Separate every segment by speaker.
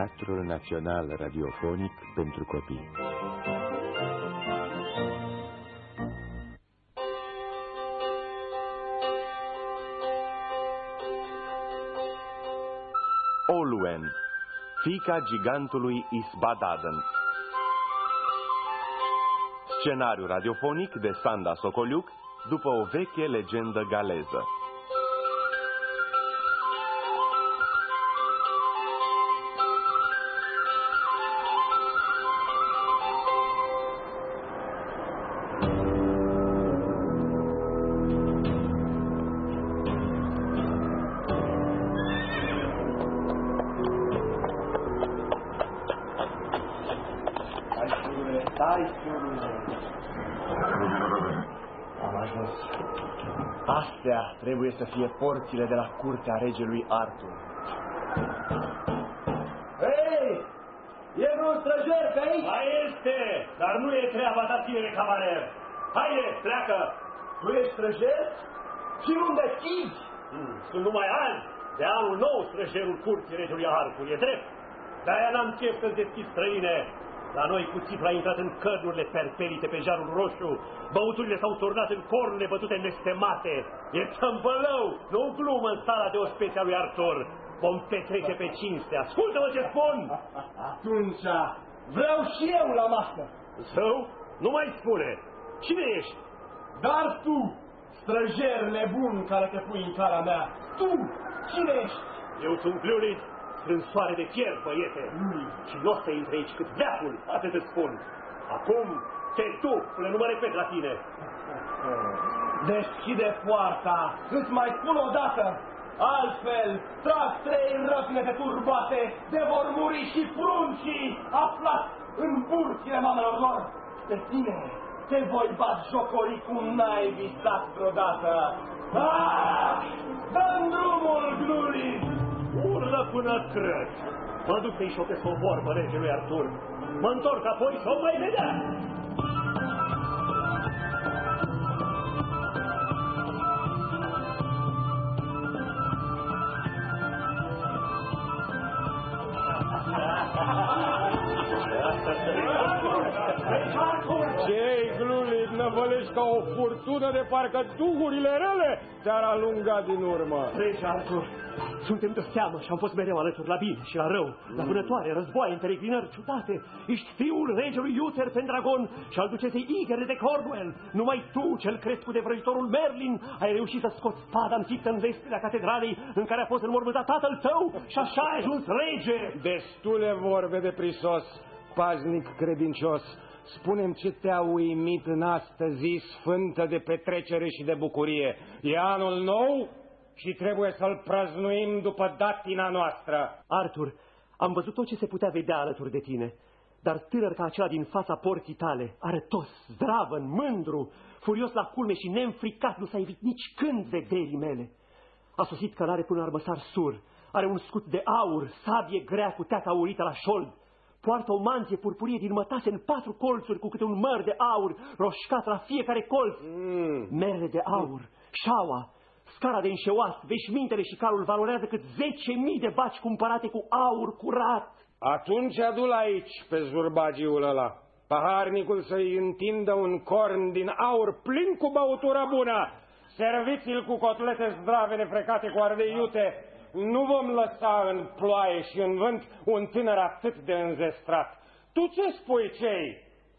Speaker 1: Teatrul Național Radiofonic pentru Copii. Oluen, fica gigantului Isbadaden. Scenariu radiofonic de Sanda Socoliuc după o veche legendă galeză.
Speaker 2: Să fie porțile de la curtea regelui Artur.
Speaker 3: Hei! E vreun străjer pe aici?
Speaker 4: Mai este, dar nu e treaba ta, tinere cavaler. Haide, pleacă!
Speaker 3: Tu ești străjer? Și unde chizi?
Speaker 4: Hmm, sunt numai ani. De anul nou străjerul curții regelui Artur, e drept. De-aia n-am chef să deschid străine. La noi cu țipra a intrat în cărnurile perperite pe jarul roșu, băuturile s-au turnat în cornurile bătute nestemate. E tămbălău, nu glumă în sala de ospeția lui Artur. Vom petrece pe cinste. Ascultă-mă ce spun!
Speaker 3: Atunci vreau și eu la masă.
Speaker 4: Său? Nu mai spune. Cine ești?
Speaker 3: Dar tu, străjer nebun care te pui în cara mea, tu, cine ești?
Speaker 4: Eu sunt Lulit, strânsoare de fier, băiete. Mm. Și nu o să intre aici cât veacul, atât îți spun. Acum te duc, le nu mă repet la tine.
Speaker 3: Deschide poarta, îți mai spun o dată. Altfel, trag trei răpnete turbate, de vor muri și pruncii aflați în burțile mamelor lor. Pe tine te voi bat jocori cum n-ai visat vreodată. Ah! Dă-mi drumul, Gluris!
Speaker 4: Urlă până crăci. Mă duc să-i șopesc o vorbă regelui Artur. Mă întorc apoi și o mai vedea.
Speaker 5: Ce-i glulit, năvălești ca o furtună de parcă duhurile rele ți-ar alunga din urmă.
Speaker 4: Treci, Artur, suntem de seamă și am fost mereu alături la bine și la rău, la vânătoare, războaie, peregrinări ciudate. Ești fiul regelui Uther Pendragon și al ducesei Igere de Cornwall. Numai tu, cel crescut de vrăjitorul Merlin, ai reușit să scoți spada înfiptă în vestirea catedralei în care a fost înmormântat tatăl tău și așa ai ajuns rege.
Speaker 5: Destule vorbe de prisos, paznic credincios. Spunem ce te-a uimit în astăzi sfântă de petrecere și de bucurie. E anul nou și trebuie să-l prăznuim după datina noastră.
Speaker 4: Artur, am văzut tot ce se putea vedea alături de tine, dar tânăr ca acela din fața porții tale, arătos, zdravăn, mândru, furios la culme și neînfricat, nu s-a evit nici când vederii mele. A sosit călare până armăsar sur, are un scut de aur, sabie grea cu teaca aurită la șold, poartă o manție purpurie din mătase în patru colțuri cu câte un măr de aur roșcat la fiecare colț, mm. mere de aur, șaua, Scara de înșeuat, veșmintele și calul valorează cât 10.000 de baci cumpărate cu aur curat.
Speaker 5: Atunci adu-l aici pe zurbagiul ăla. Paharnicul să-i întindă un corn din aur plin cu băutură bună. Serviți-l cu cotlete zdrave nefrecate cu ardei iute. Nu vom lăsa în ploaie și în vânt un tânăr atât de înzestrat. Tu ce spui cei,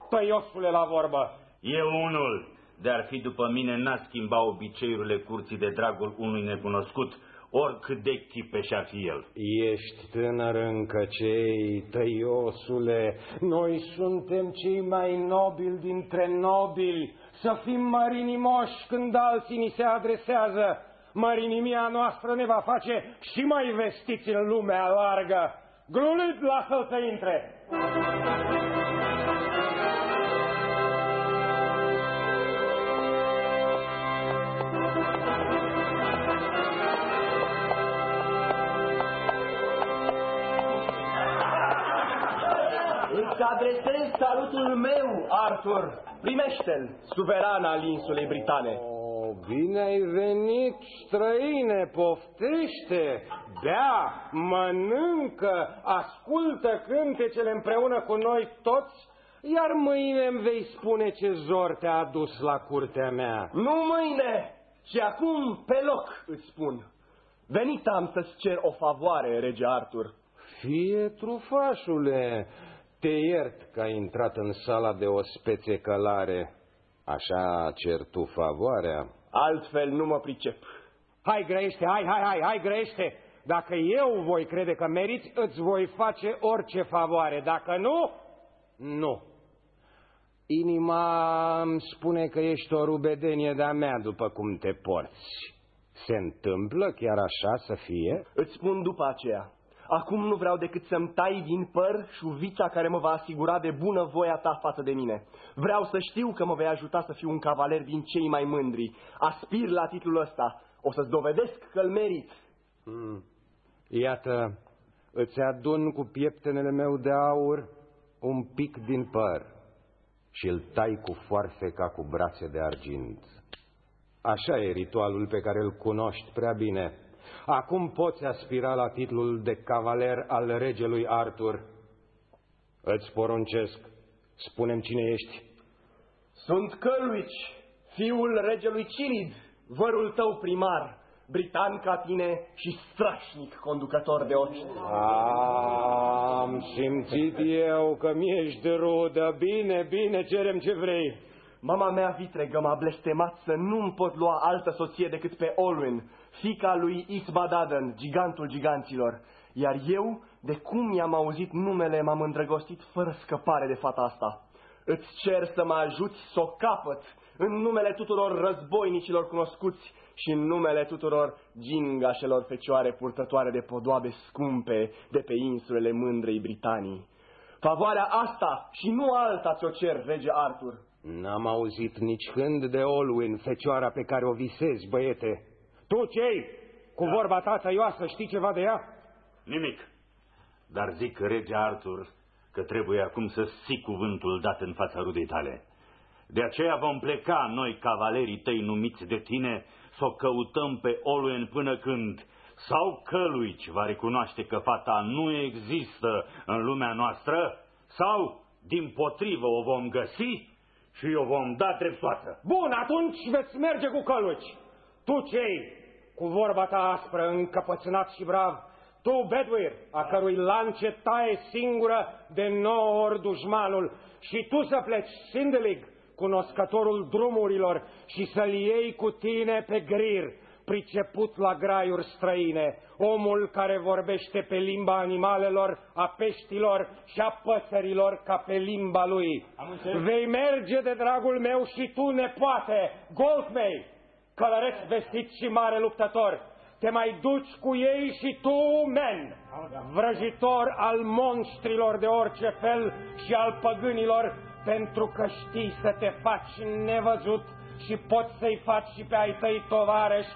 Speaker 5: tăiosule la vorbă?
Speaker 6: Eu unul de ar fi după mine n-a schimba obiceiurile curții de dragul unui necunoscut, oricât de chipe și-ar fi el.
Speaker 5: Ești tânăr încă cei, tăiosule, noi suntem cei mai nobili dintre nobili, să fim mărinimoși când alții ni se adresează. Mărinimia noastră ne va face și mai vestiți în lumea largă. Grulit, lasă-l să intre!
Speaker 3: Adresez salutul meu, Arthur. Primește-l, suveran al insulei britane.
Speaker 5: Oh, Bine ai venit, străine, poftește, bea, mănâncă, ascultă cântecele împreună cu noi toți, iar mâine îmi vei spune ce zor te-a adus la curtea mea.
Speaker 3: Nu mâine, ci acum pe loc îți spun. Venit am să-ți cer o favoare, rege Artur.
Speaker 5: Fie trufașule, te iert că ai intrat în sala de o spețe călare. Așa cer tu favoarea?
Speaker 3: Altfel nu mă pricep.
Speaker 5: Hai, grește, hai, hai, hai, hai, grește! Dacă eu voi crede că meriți, îți voi face orice favoare. Dacă nu, nu. Inima îmi spune că ești o rubedenie de-a mea după cum te porți. Se întâmplă chiar așa să fie?
Speaker 3: Îți spun după aceea. Acum nu vreau decât să-mi tai din păr șuvița care mă va asigura de bună voia ta față de mine. Vreau să știu că mă vei ajuta să fiu un cavaler din cei mai mândri. Aspir la titlul ăsta. O să-ți dovedesc că-l merit.
Speaker 5: Mm. Iată, îți adun cu pieptenele meu de aur un pic din păr și îl tai cu foarfe ca cu brațe de argint. Așa e ritualul pe care îl cunoști prea bine. Acum poți aspira la titlul de cavaler al regelui Artur. Îți poruncesc, spunem cine ești.
Speaker 3: Sunt Căluici, fiul regelui Cilid, vărul tău primar, britan ca tine și strașnic conducător de oști.
Speaker 5: Am simțit eu că mi-ești rudă. Bine, bine, cerem ce vrei.
Speaker 3: Mama mea vitregă m-a blestemat să nu-mi pot lua altă soție decât pe Olwyn, fica lui Isbadaden, gigantul giganților. Iar eu, de cum i-am auzit numele, m-am îndrăgostit fără scăpare de fata asta. Îți cer să mă ajuți să o capăt în numele tuturor războinicilor cunoscuți și în numele tuturor gingașelor fecioare purtătoare de podoabe scumpe de pe insulele mândrei Britanii. Favoarea asta și nu alta ți-o cer, rege Arthur.
Speaker 5: N-am auzit nici când de Olwyn, fecioara pe care o visezi, băiete. Tu cei? Cu da. vorba ta tăioasă, știi ceva de ea?
Speaker 6: Nimic. Dar zic, rege Arthur, că trebuie acum să ții cuvântul dat în fața rudei tale. De aceea vom pleca noi, cavalerii tăi numiți de tine, să o căutăm pe Oluen până când sau Căluici va recunoaște că fata nu există în lumea noastră, sau, din potrivă, o vom găsi și o vom da dreptoată.
Speaker 5: Bun, atunci veți merge cu Căluici. Tu cei, cu vorba ta aspră, încăpățânat și brav, tu, Bedwir, a cărui lance taie singură de nouă ori dușmanul, și tu să pleci, Sindelig, cunoscătorul drumurilor, și să-l iei cu tine pe grir, priceput la graiuri străine, omul care vorbește pe limba animalelor, a peștilor și a păsărilor ca pe limba lui. Vei merge de dragul meu și tu, nepoate, Goldmei, călăreț vestit și mare luptător, te mai duci cu ei și tu, men, vrăjitor al monstrilor de orice fel și al păgânilor, pentru că știi să te faci nevăzut și poți să-i faci și pe ai tăi tovarăși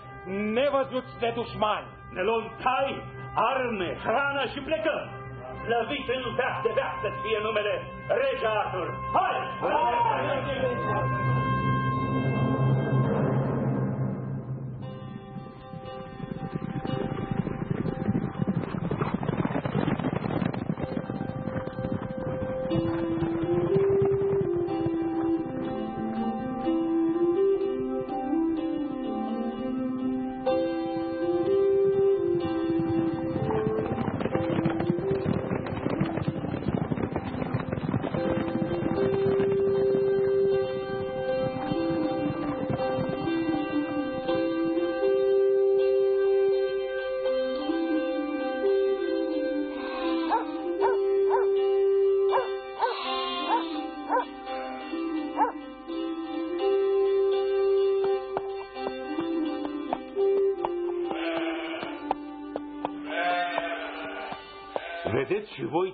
Speaker 5: nevăzuți de dușmani.
Speaker 6: Ne luăm cai, arme, hrană și plecăm. Slăvit în veac de veac să fie numele Rege Arthur. Hai! Hai! Hai! Vedeți și voi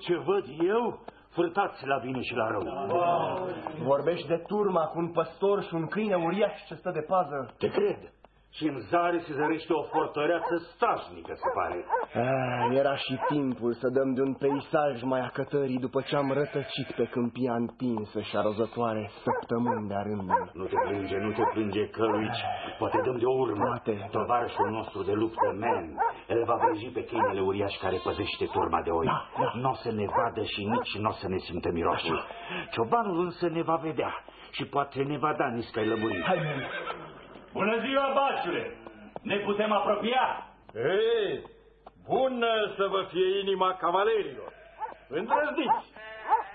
Speaker 6: ce văd eu? Furtați la bine și la rău.
Speaker 3: Wow. Vorbești de turma cu un păstor și un câine uriaș ce stă de pază.
Speaker 6: Te cred. și în zare se zărește o fortăreață strașnică, se pare.
Speaker 3: Ah, era și timpul să dăm de un peisaj mai acătării după ce am rătăcit pe câmpia întinsă și arozătoare săptămâni de rândul.
Speaker 6: Nu te plânge, nu te plânge, Căluici. Poate dăm de o urmă.
Speaker 3: Poate.
Speaker 6: Tovarășul nostru de luptă, Man, el va vrăji pe câinele uriaș care păzește turma de oi.
Speaker 3: Da, da.
Speaker 6: Nu o să ne vadă și nici nu o să ne simtă mirosul. Ciobanul însă ne va vedea și poate ne va da niscai lămurii.
Speaker 3: Hai, man.
Speaker 6: Bună ziua, baciule! Ne putem apropia?
Speaker 7: Ei, bună să vă fie inima cavalerilor! Îndrăzniți!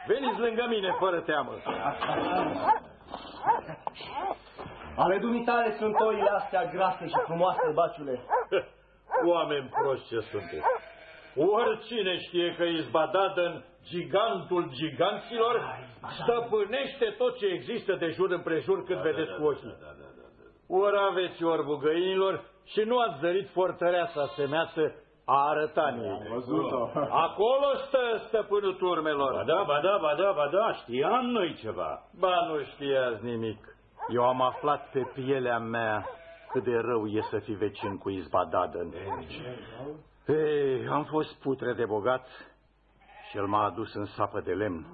Speaker 7: Veniți lângă mine fără teamă!
Speaker 3: Ale dumitale sunt oile astea grase și frumoase, baciule.
Speaker 7: Oameni proști ce sunteți! Oricine știe că Izbadaden, gigantul giganților, stăpânește tot ce există de jur împrejur când vedeți cu ochii. Ori aveți orbul găinilor și nu ați zărit fortăreața semeață a Arătaniei.
Speaker 3: Văzut-o.
Speaker 7: Acolo stă stăpânul turmelor.
Speaker 6: Ba da, ba da, ba da, ba da, știam noi ceva.
Speaker 7: Ba, nu știați nimic. Eu am aflat pe pielea mea cât de rău e să fii vecin cu Izbadaden. Ei, am fost putre de bogat și el m-a adus în sapă de lemn.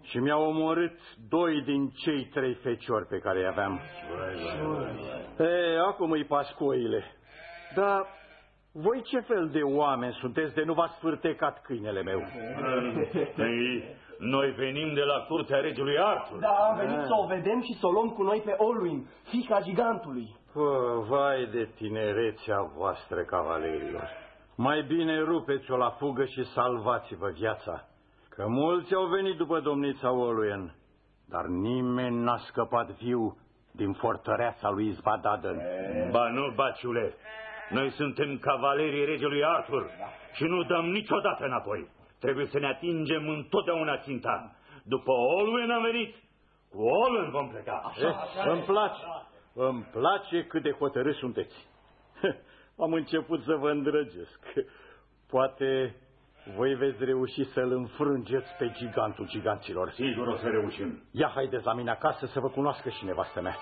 Speaker 7: Și mi-a omorât doi din cei trei feciori pe care îi aveam. Ei, acum îi pascoile. Dar voi ce fel de oameni sunteți de nu v-ați sfârtecat câinele meu?
Speaker 6: Ei, noi venim de la curtea regelui Arthur.
Speaker 3: Da, am venit să o vedem și să o luăm cu noi pe Olwyn, fica gigantului.
Speaker 7: Pă, vai de tinerețea voastră, cavalerilor! Mai bine rupeți-o la fugă și salvați-vă viața, că mulți au venit după domnița Oluen, dar nimeni n-a scăpat viu din fortăreața lui Izbadaden.
Speaker 6: Ba nu, baciule, noi suntem cavalerii regelui Arthur și nu dăm niciodată înapoi. Trebuie să ne atingem întotdeauna ținta. După Olwen am venit, cu Olwen vom pleca.
Speaker 7: Eh, îmi place, îmi place cât de hotărâți sunteți. Am început să vă îndrăgesc. Poate voi veți reuși să-l înfrângeți pe gigantul giganților.
Speaker 6: Sigur o să reușim.
Speaker 7: Ia haideți la mine acasă să vă cunoască și nevastă mea.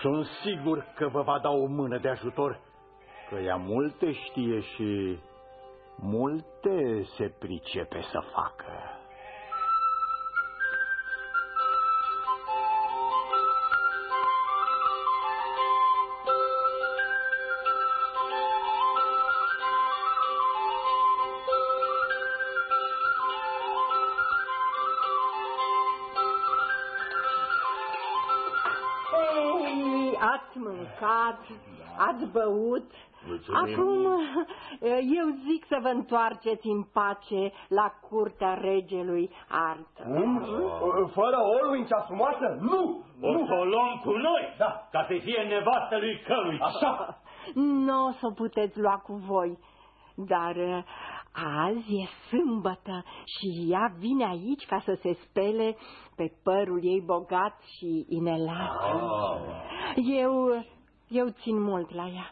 Speaker 7: Sunt sigur că vă va da o mână de ajutor, că ea multe știe și multe se pricepe să facă.
Speaker 8: Ei, ați mâncat, ați băut.
Speaker 6: Mulțumim.
Speaker 8: Acum eu zic să vă întoarceți în pace la curtea regelui Arthur.
Speaker 3: Cum? Fără Olwyn cea frumoasă? Nu!
Speaker 6: O să o luăm cu noi,
Speaker 3: Da.
Speaker 6: ca să fie nevastă lui Călui.
Speaker 3: Așa!
Speaker 8: Nu o să o puteți lua cu voi, dar uh, azi e sâmbătă și ea vine aici ca să se spele pe părul ei bogat și inelat. Eu, eu țin mult la ea,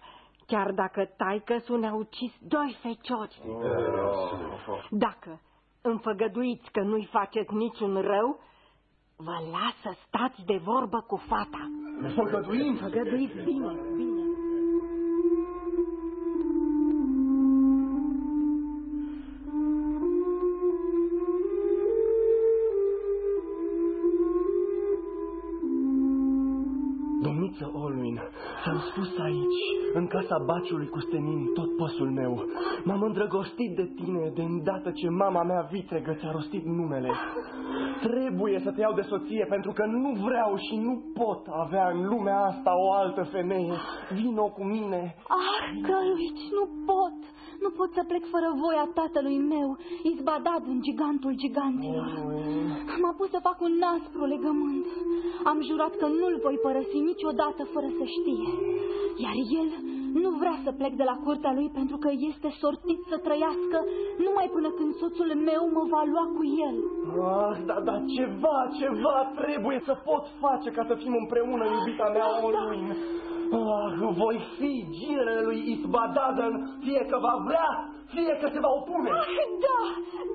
Speaker 8: chiar dacă taică ne-a ucis doi feciori. Dacă îmi făgăduiți că nu-i faceți niciun rău, vă las să stați de vorbă cu fata.
Speaker 3: Făgăduim!
Speaker 8: Făgăduiți bine,
Speaker 3: s-am spus aici, în casa baciului cu stenin, tot păsul meu. M-am îndrăgostit de tine de îndată ce mama mea vitregă ți-a rostit numele. Trebuie să te iau de soție pentru că nu vreau și nu pot avea în lumea asta o altă femeie. Vino cu mine.
Speaker 9: Ah, Căluici, nu pot. Nu pot să plec fără voia tatălui meu, izbadat în gigantul giganților. M-a pus să fac un aspru legământ. Am jurat că nu-l voi părăsi niciodată fără să știe. Iar el nu vrea să plec de la curtea lui pentru că este sortit să trăiască numai până când soțul meu mă va lua cu el.
Speaker 3: Ah, da, da, ceva, ceva trebuie să pot face ca să fim împreună, iubita mea, Olwyn. Ah, voi fi ginele lui Isbadaden, fie că va vrea, fie că se va opune.
Speaker 9: Da,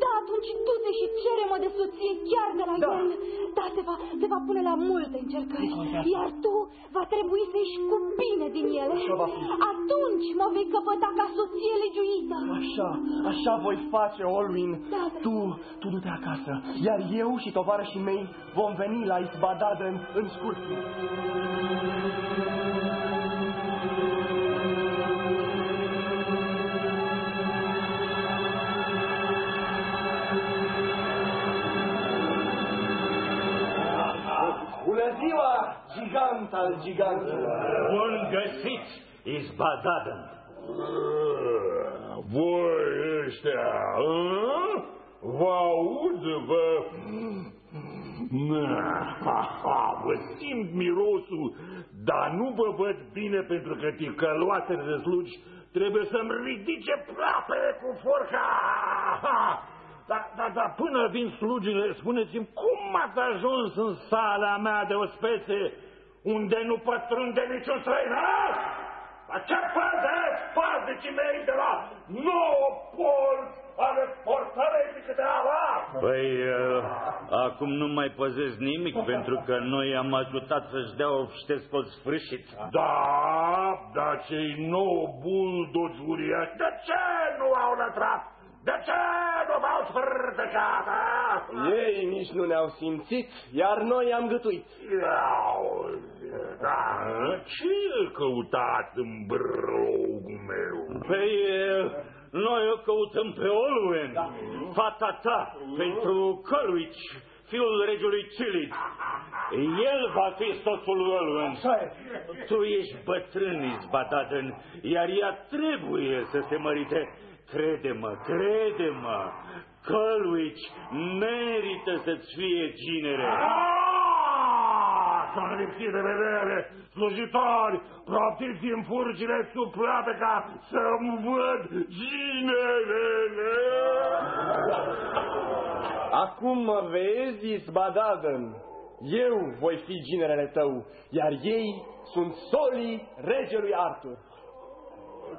Speaker 9: da, atunci du-te și cere-mă de soție chiar de la
Speaker 3: Da.
Speaker 9: el. Da, te va, te va pune la multe încercări, iar tu va trebui să ieși cu bine din ele.
Speaker 3: Așa va fi.
Speaker 9: Atunci mă vei căpăta ca soție legiuită.
Speaker 3: Așa, așa voi face, Olwin.
Speaker 9: Da, da.
Speaker 3: Tu, tu du-te acasă, iar eu și tovarășii mei vom veni la Isbadaden în scurt timp. Ziua, gigant al giganților!
Speaker 6: Bun găsit, Isbadaden!
Speaker 10: Voi ăștia, a? vă aud, vă... Ha, ha, vă simt mirosul, dar nu vă văd bine pentru că ticăloasele de slugi trebuie să-mi ridice plapele cu forca. Ha! Dar da, da, până vin slugile, spuneți-mi, cum ați ajuns în sala mea de ospețe unde nu pătrunde niciun străin, ha? Dar ce păzeți paznicii mei de la nouă porți ale fortăreții câteava?
Speaker 6: Păi, uh, acum nu mai păzesc nimic, pentru că noi am ajutat să-și dea o ștescol sfârșit.
Speaker 10: Da, dar cei nouă buldogi uriași, de ce nu au lătrat? De ce nu v-au sfârtecat, a?
Speaker 3: Ei nici nu ne-au simțit, iar noi am gătuit.
Speaker 10: Iau, Da, ce căutați în brogul meu?
Speaker 6: Păi, uh, noi o căutăm pe Olwen, fata ta, pentru Căluici, fiul regiului Cilic. El va fi soțul lui Olwen. Tu ești bătrân, Izbadaden, iar ea trebuie să se mărite. Crede-mă, crede-mă, Căluici merită să-ți fie ginere.
Speaker 10: Ah, Să-mi lipsi de vedere, slujitori, proptiți în furcile suprape ca să-mi văd ginerele.
Speaker 3: Acum mă vezi, Isbadaden. Eu voi fi ginerele tău, iar ei sunt solii regelui Arthur.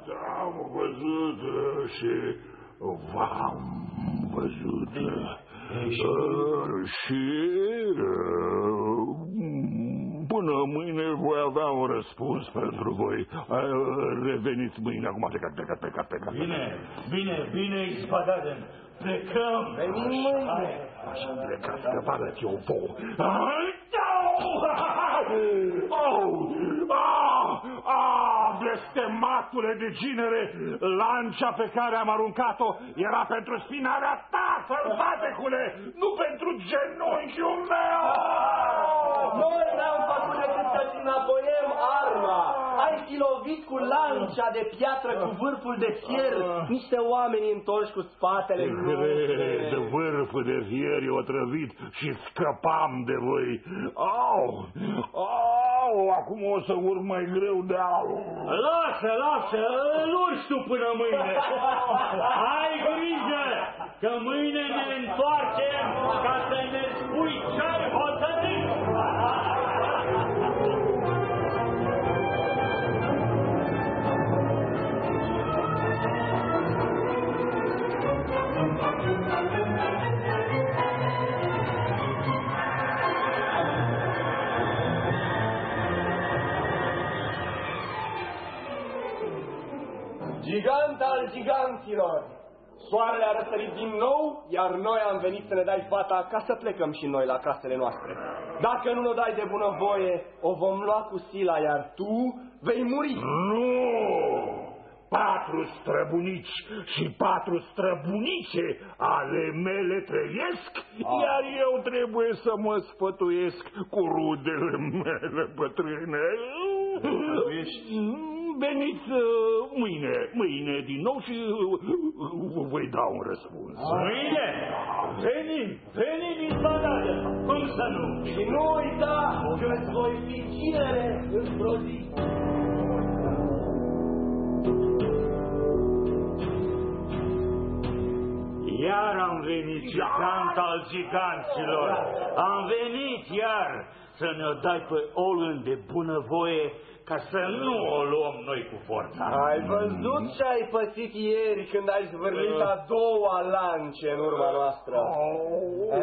Speaker 10: Da, am văzut uh, și v-am văzut. Uh, Și uh, până mâine voi avea un răspuns pentru voi. Uh, Reveniți mâine, acum plecat, plecat, plecat, plecat.
Speaker 6: Bine, bine, bine, Izbadaden, plecăm.
Speaker 3: Venim mâine.
Speaker 10: Așa am plecat, să vă arăt eu vouă. Ai, au! Au! Ah! Ah! Blestematule de ginere! Lancea pe care am aruncat-o era pentru spinarea ta, sălbatecule! Nu pentru genunchiul meu!
Speaker 3: Noi n-am făcut decât să-ți înapoiem arma. Ai fi lovit cu lancia de piatră cu vârful de fier niște oameni întorși cu spatele
Speaker 10: De
Speaker 3: noastre.
Speaker 10: vârful de fier e otrăvit și scăpam de voi. Au! Au! Acum o să urc mai greu de au.
Speaker 6: Lasă, lasă, îl urci tu până mâine. Ai grijă că mâine ne întoarcem ca să ne spui ce-ai hotărât.
Speaker 3: Gigant al giganților! Soarele a răsărit din nou, iar noi am venit să ne dai fata ca să plecăm și noi la casele noastre. Dacă nu ne dai de bunăvoie, o vom lua cu sila, iar tu vei muri.
Speaker 10: Nu! Patru străbunici și patru străbunice ale mele trăiesc, iar eu trebuie să mă spătuiesc cu rudele mele bătrâne. Veniți uh, mâine, mâine din nou și uh, vă voi da un răspuns.
Speaker 6: Mâine venim, venim Izbadaden, cum să nu?
Speaker 3: Și nu uita că îți voi fi cinere într-o zi.
Speaker 6: Iar am Am venit, gigant al giganților. Am venit iar să ne-o dai pe Olân de bunăvoie ca să nu o luăm noi cu forța.
Speaker 3: Ai văzut ce ai pățit ieri când ai zvârlit a doua lance în urma noastră?
Speaker 10: Oh,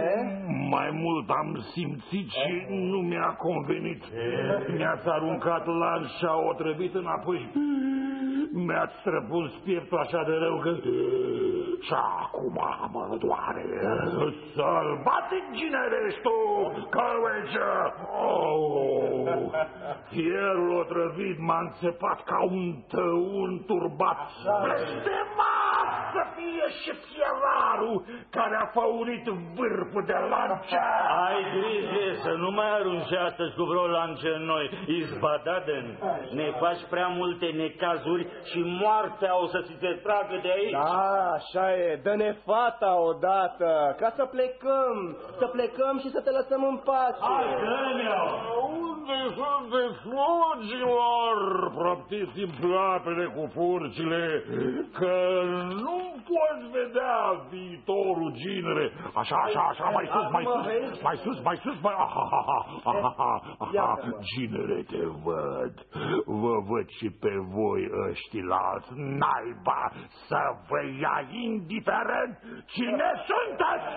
Speaker 10: mai mult am simțit și nu mi-a convenit. Mi-ați aruncat lanșa otrăvit înapoi și mi-ați străpuns pieptul așa de rău că... Și acum mă doare. Sălbatic ginerești tu, călvece! Oh, fierul otrăvit m-a înțepat ca un tăun turbat. Blestemat să fie și fierarul care a făurit vârful de lance.
Speaker 6: Ai grijă să nu mai arunci astăzi cu vreo lance în noi, Izbadaden. Ne faci prea multe necazuri și moartea o să ți se tragă de aici.
Speaker 3: Da, așa e, dă-ne fata odată, ca să plecăm, să plecăm și să te lăsăm în pace.
Speaker 6: Hai, dă-ne-o!
Speaker 10: Unde sunteți, flugilor? Proptiți în ploapele cu furcile, că nu poți vedea viitorul ginere. Așa, așa, așa, mai sus, mai sus, mai sus, mai sus, mai... Aha, aha, aha, aha, aha. Ginere, te văd. Vă văd și pe voi ăștilalți, naiba, să vă ia indiferent cine sunteți.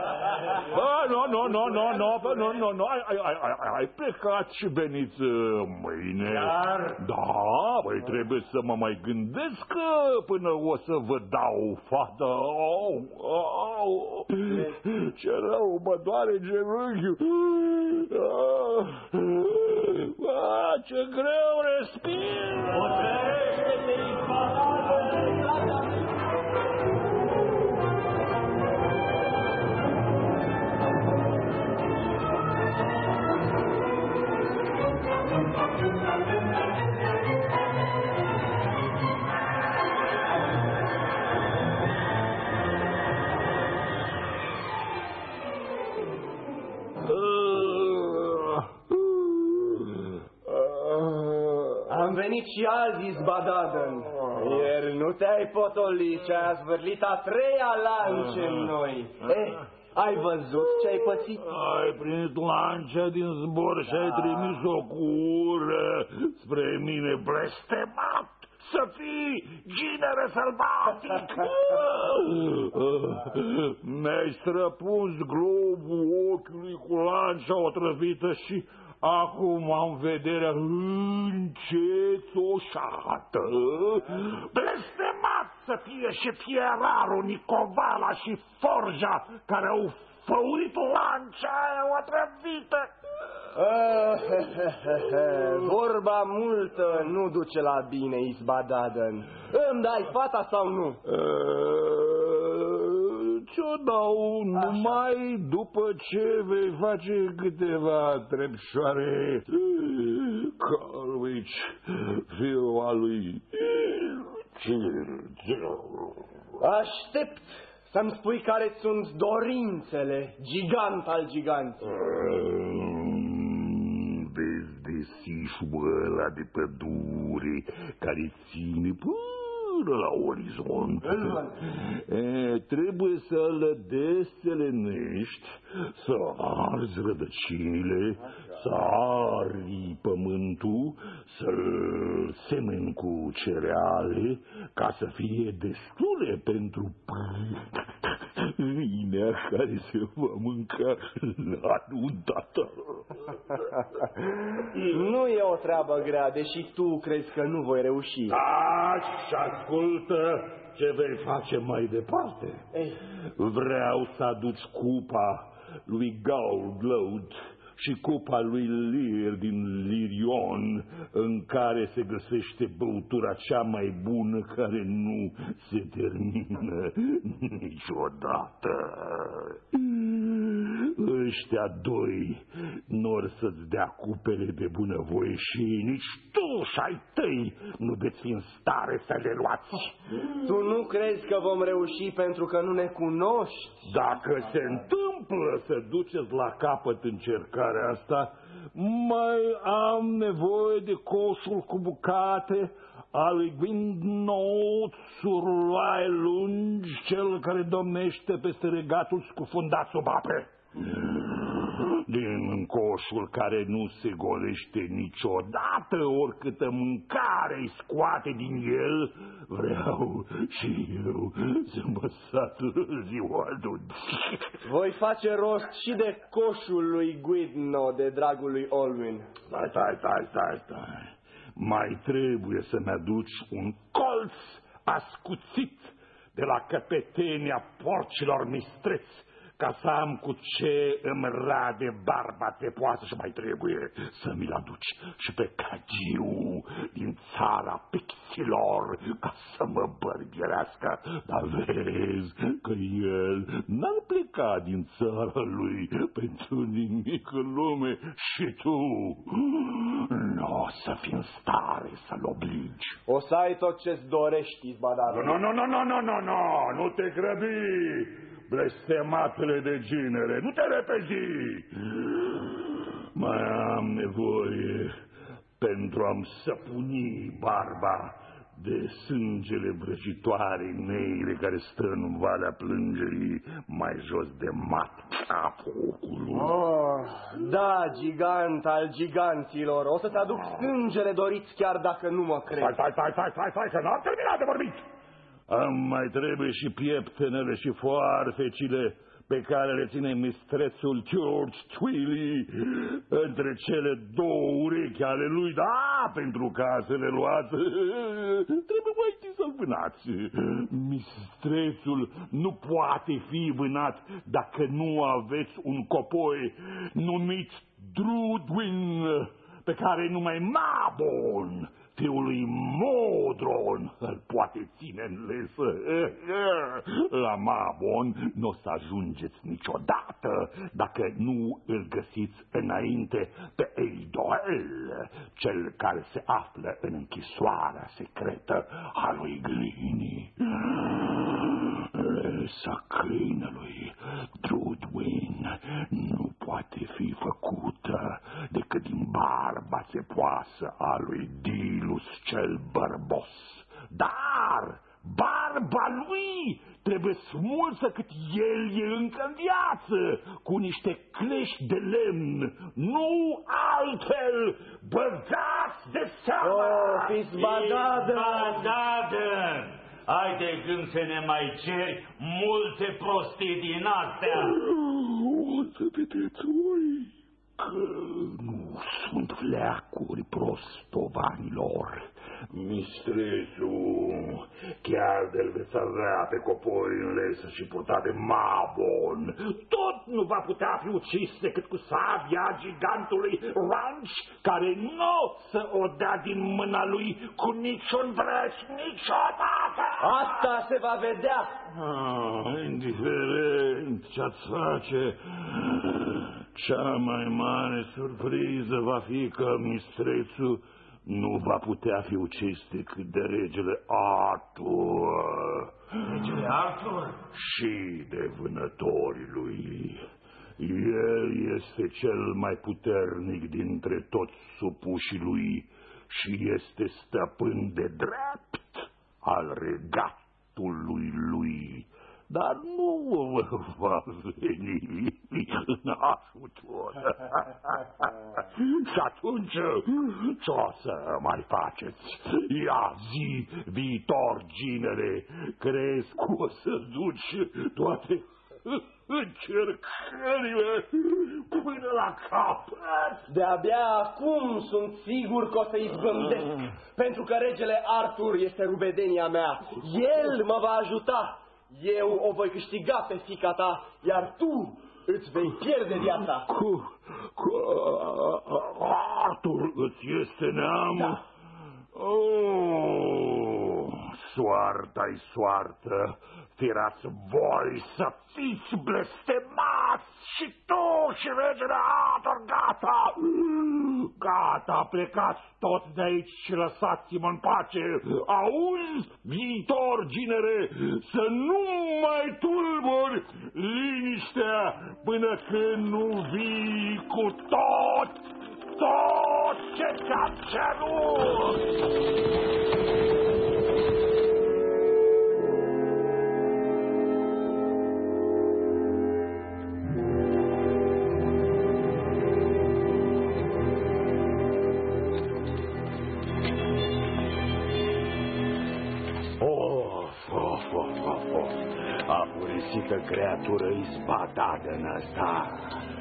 Speaker 10: Bă, nu, nu, nu, nu, nu, bă, nu, nu, nu, ai, ai, ai, ai, ai plecat și veniți uh, mâine.
Speaker 6: Dar?
Speaker 10: Da, păi trebuie să mă mai gândesc că până o să vă dau fată. Au, au, ce rău, mă doare genunchiul. Ah, ah, ce greu respir.
Speaker 6: Hotărăște-te,
Speaker 3: Am venit și azi, Izbadaden. Ieri nu te-ai potolit și ai zvârlit a treia lance în noi. Eh, ai văzut ce ai pățit?
Speaker 10: Ai prins lancea din zbor și ai trimis-o cu ură spre mine blestemat să fii ginere sălbatic. Mi-ai străpuns globul ochiului cu lancea otrăvită și acum am vederea încețoșată. Blestemat să fie și fierarul Nicovala și Forja care au făurit lancea aia otrăvită.
Speaker 3: Vorba multă nu duce la bine, Izbadaden. Îmi dai fata sau nu?
Speaker 10: Ce-o dau numai după ce vei face câteva trepșoare Calvici, fiul al lui
Speaker 3: Aștept să-mi spui care sunt dorințele, gigant al giganților.
Speaker 10: Vezi de sișul ăla de pădure care ține până la orizont. E, trebuie să-l deselenești, să arzi rădăcinile, să arzi pământul, să-l semeni cu cereale, ca să fie destule pentru pâinea care se va mânca la nunta
Speaker 3: Nu e o treabă grea, deși tu crezi că nu voi reuși.
Speaker 10: Așa, ascultă ce vei face mai departe. Vreau să aduci cupa lui Goldload și cupa lui Lir din Lirion, în care se găsește băutura cea mai bună care nu se termină niciodată. Ăștia doi nor să-ți dea cupele de bunăvoie și nici tu și șai tăi nu veți fi în stare să le luați.
Speaker 3: Tu nu crezi că vom reuși pentru că nu ne cunoști?
Speaker 10: Dacă se întâmplă să duceți la capăt încercarea asta, mai am nevoie de coșul cu bucate, al lui Gwynnaut, surloaie lungi, cel care domnește peste regatul scufundat sub ape din coșul care nu se golește niciodată, oricâtă mâncare îi scoate din el, vreau și eu să mă satur ziua
Speaker 3: Voi face rost și de coșul lui Guidno, de dragul lui Olwyn.
Speaker 10: Stai, stai, stai, stai, stai. Mai trebuie să-mi aduci un colț ascuțit de la căpetenia porcilor mistreți ca să am cu ce îmi rade barba tepoasă și mai trebuie să mi-l aduci și pe cagiu din țara pixilor ca să mă bărbierească. Dar vezi că el n-ar pleca din țara lui pentru nimic în lume și tu nu o să fii în stare să-l obligi.
Speaker 3: O să ai tot ce-ți dorești, Izbadar.
Speaker 10: Nu, nu, nu, nu, nu, nu, nu, nu te grăbi! Blestematele de genere, nu te repezi! Mai am nevoie pentru a-mi săpuni barba de sângele vrăjitoare neile care stă în valea plângerii mai jos de mat a focului.
Speaker 3: Oh, da, gigant al giganților, o să-ți aduc sângele doriți chiar dacă nu mă crezi.
Speaker 10: Stai, stai, stai, stai, stai, stai, că n-am terminat de vorbit! Am mai trebuie și pieptenele și foarfecile pe care le ține mistrețul George Twilly între cele două urechi ale lui, da, pentru ca să le luați, trebuie mai întâi să-l vânați. Mistrețul nu poate fi vânat dacă nu aveți un copoi numit Drudwin, pe care numai Mabon fiului Modron îl poate ține în lesă. La Mabon nu o să ajungeți niciodată dacă nu îl găsiți înainte pe Eidoel, cel care se află în închisoarea secretă a lui Glini. Lesa câinelui Drudwin nu poate fi făcută decât din barba țepoasă a lui Dilu Aulus cel bărbos. Dar barba lui trebuie smulsă cât el e încă în viață, cu niște clești de lemn, nu altfel, băgați de seamă!
Speaker 3: Oh, fiți badadă!
Speaker 6: Badadă! Ai de gând să ne mai ceri multe prostii din astea?
Speaker 10: O să vedeți voi! că nu sunt fleacuri prostovanilor. Mistresul, chiar de-l veți avea pe copoi în lesă și purta de Mabon, tot nu va putea fi ucis decât cu sabia gigantului Ranch, care nu să o dea din mâna lui cu niciun vrăș niciodată.
Speaker 3: Asta se va vedea.
Speaker 10: Ah, indiferent ce-ați face, cea mai mare surpriză va fi că mistrețul nu va putea fi ucis decât de regele Arthur.
Speaker 6: Regele Arthur?
Speaker 10: Și de vânătorii lui. El este cel mai puternic dintre toți supușii lui și este stăpân de drept al regatului lui dar nu va veni în ajutor. Și atunci ce o să mai faceți? Ia zi viitor, ginere, crezi că o să duci toate încercările până la capăt?
Speaker 3: De-abia acum sunt sigur că o să izbândesc, pentru că regele Arthur este rubedenia mea. El mă va ajuta eu o voi câștiga pe fica ta, iar tu îți vei pierde viața.
Speaker 10: Cu, cu Artur îți este neam?
Speaker 3: Da.
Speaker 10: Oh, soarta-i soartă firați voi să fiți blestemați și tu și regele Ator, gata! Gata, plecați toți de aici și lăsați-mă în pace! Auzi, viitor, ginere, să nu mai tulburi liniștea până când nu vii cu tot, tot ce ți-am cerut!
Speaker 6: Nemărturisită creatură izbadată în asta.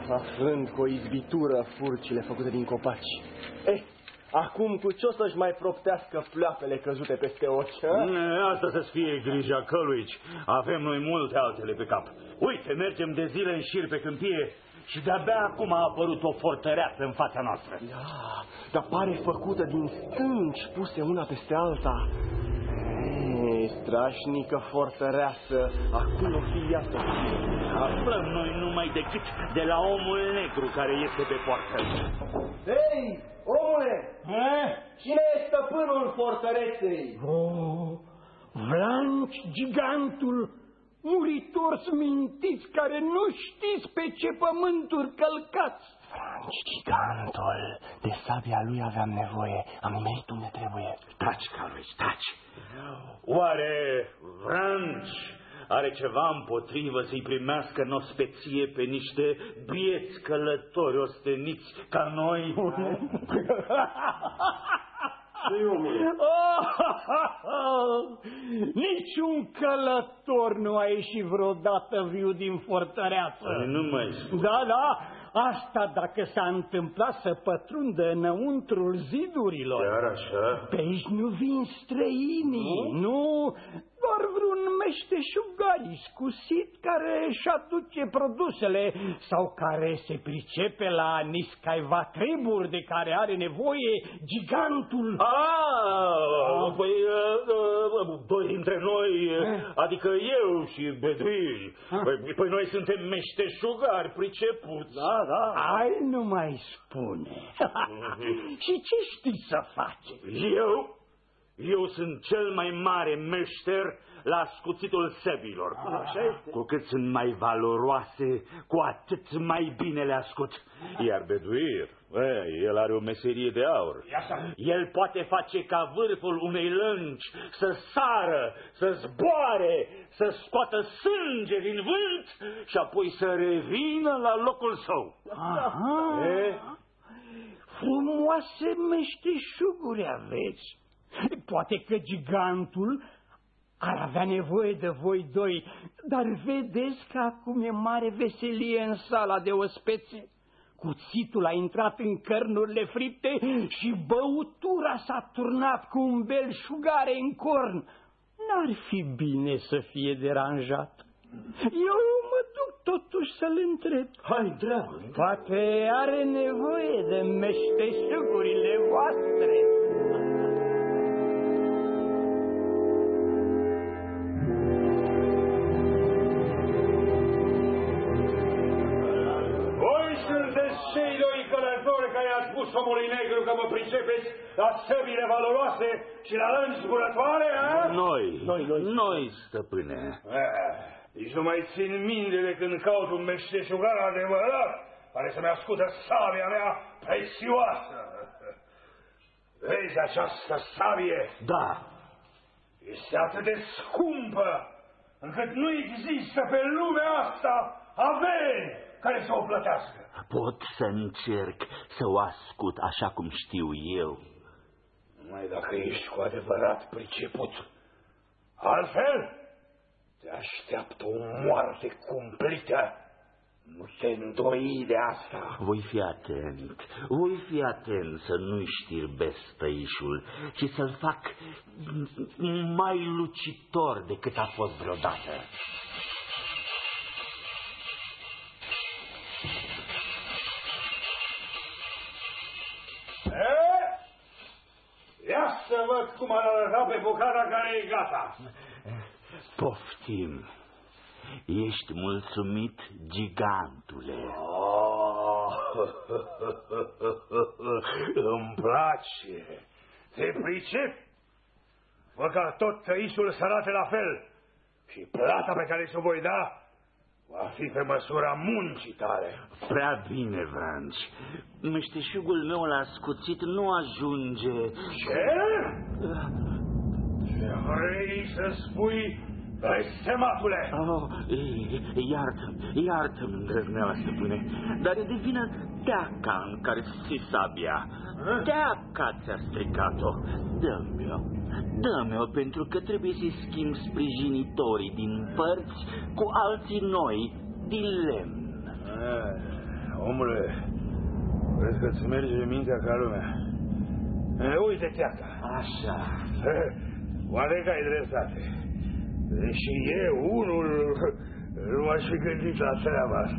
Speaker 3: Aflând cu o izbitură furcile făcute din copaci. Eh, acum cu ce o să-și mai proptească pleoapele căzute peste ochi, ha?
Speaker 6: Asta să-ți fie grija căluici. Avem noi multe altele pe cap. Uite, mergem de zile în șir pe câmpie și de-abia acum a apărut o fortăreață în fața noastră.
Speaker 3: Da, dar pare făcută din stânci puse una peste alta. Ei, strașnică fortăreață, acum o fi ea să fie.
Speaker 6: Aflăm noi numai decât de la omul negru care este pe poartă.
Speaker 11: Ei, omule! Cine e stăpânul fortăreței?
Speaker 12: Oh, Vlanci, gigantul, muritori mintiți care nu știți pe ce pământuri călcați.
Speaker 3: Franci, gigantul, de sabia lui aveam nevoie, am nimerit unde trebuie.
Speaker 6: Taci, Carlos, taci. Oare Vranci are ceva împotrivă să-i primească în ospeție pe niște bieți călători osteniți ca noi?
Speaker 12: Oh, niciun călător nu a ieșit vreodată viu din fortăreață.
Speaker 6: Păi nu mai spun.
Speaker 12: Da, da, asta dacă s-a întâmplat să pătrundă înăuntrul zidurilor.
Speaker 6: Chiar așa?
Speaker 12: Pe aici nu vin străinii, nu, nu doar vreun meșteșugar iscusit care își aduce produsele sau care se pricepe la niscaiva treburi de care are nevoie gigantul.
Speaker 6: Ah, păi, uh, uh, doi dintre noi, adică eu și beduini, păi, păi noi suntem meșteșugari pricepuți.
Speaker 12: Da, da. Ai nu mai spune. și ce știi să faci?
Speaker 6: Eu? Eu sunt cel mai mare meșter la scuțitul săbilor.
Speaker 12: Așa este.
Speaker 6: Cu cât sunt mai valoroase, cu atât mai bine le ascut. Iar beduir, e, el are o meserie de aur. El poate face ca vârful unei lângi să sară, să zboare, să scoată sânge din vânt și apoi să revină la locul său.
Speaker 12: Aha.
Speaker 6: E?
Speaker 12: Frumoase meșteșuguri aveți. Poate că gigantul ar avea nevoie de voi doi, dar vedeți că acum e mare veselie în sala de ospețe. Cuțitul a intrat în cărnurile fripte și băutura s-a turnat cu un belșugare în corn. N-ar fi bine să fie deranjat. Eu mă duc totuși să-l întreb.
Speaker 6: Hai, dragă.
Speaker 12: Poate are nevoie de meșteșugurile voastre.
Speaker 5: Sunteți cei doi călători care ați spus omului negru că vă pricepeți la săbile valoroase și la lângi zburătoare, a?
Speaker 6: Noi, noi, noi, noi, stăpâne.
Speaker 5: Eh, Nici nu mai țin minte de când caut un meșteșugar adevărat care să-mi ascută sabia mea prețioasă. Vezi această sabie?
Speaker 6: Da,
Speaker 5: Este atât de scumpă încât nu există pe lumea asta avere care să o plătească.
Speaker 6: Pot să încerc să o ascut așa cum știu eu.
Speaker 5: Numai dacă ești cu adevărat priceput. Altfel, te așteaptă o moarte cumplită. Nu te îndoi de asta.
Speaker 6: Voi fi atent, voi fi atent să nu-i știrbesc tăișul, ci să-l fac mai lucitor decât a fost vreodată.
Speaker 5: Să văd cum ar arăta pe bucata care e gata.
Speaker 6: Poftim. Ești mulțumit, gigantule.
Speaker 5: Oh, îmi place. Te pricep? Fă ca tot tăișul să arate la fel. Și plata pe care ți-o voi da va fi pe măsura muncii tale.
Speaker 6: Prea bine, Vranci. Meșteșugul meu la scuțit nu ajunge.
Speaker 5: Ce? Ce vrei să spui, blestematule?
Speaker 6: Oh, iartă-mi, iartă-mi, îndrăzneala stăpâne, dar e de vină teaca în care ți sabia. Teaca ți-a stricat-o. Dă-mi-o, dă-mi-o pentru că trebuie să-i schimb sprijinitorii din părți cu alții noi din lemn.
Speaker 10: Eh, omule, vezi că-ți merge mintea ca lumea. E, uite teaca.
Speaker 6: Așa.
Speaker 10: Oare că ai dreptate. Și eu, unul, რომაში გედით ასრავას.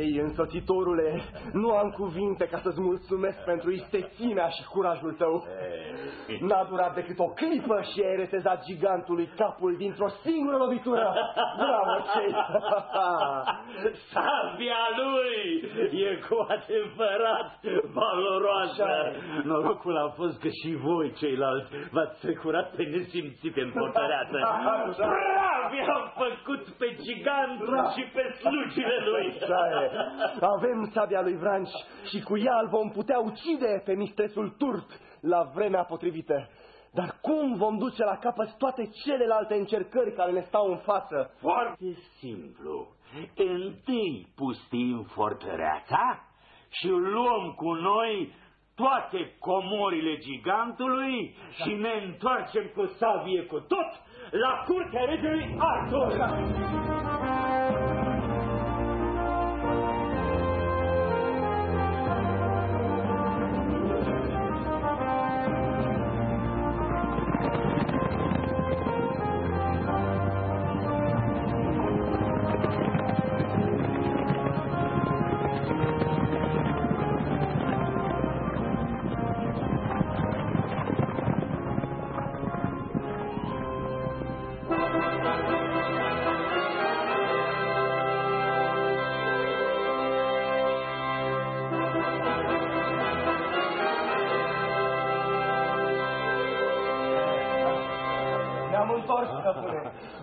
Speaker 10: Gândit la treaba asta.
Speaker 6: E...
Speaker 3: Cei, însoțitorule, nu am cuvinte ca să-ți mulțumesc pentru istețimea și curajul tău. N-a durat decât o clipă și ai retezat gigantului capul dintr-o singură lovitură. Bravo, Cei!
Speaker 6: Sabia lui e cu adevărat valoroasă. Norocul a fost că și voi, ceilalți, v-ați securat pe nesimțite în fortăreață. Brav i-am făcut pe gigant și pe slugile lui.
Speaker 3: Așa e. Avem sabia lui Vranci și cu ea îl vom putea ucide pe mistresul Turt la vremea potrivită. Dar cum vom duce la capăt toate celelalte încercări care ne stau în față?
Speaker 6: Foarte simplu. Întâi pustim fortăreața și luăm cu noi toate comorile gigantului și ne întoarcem cu sabie cu tot la curtea regelui Arthur.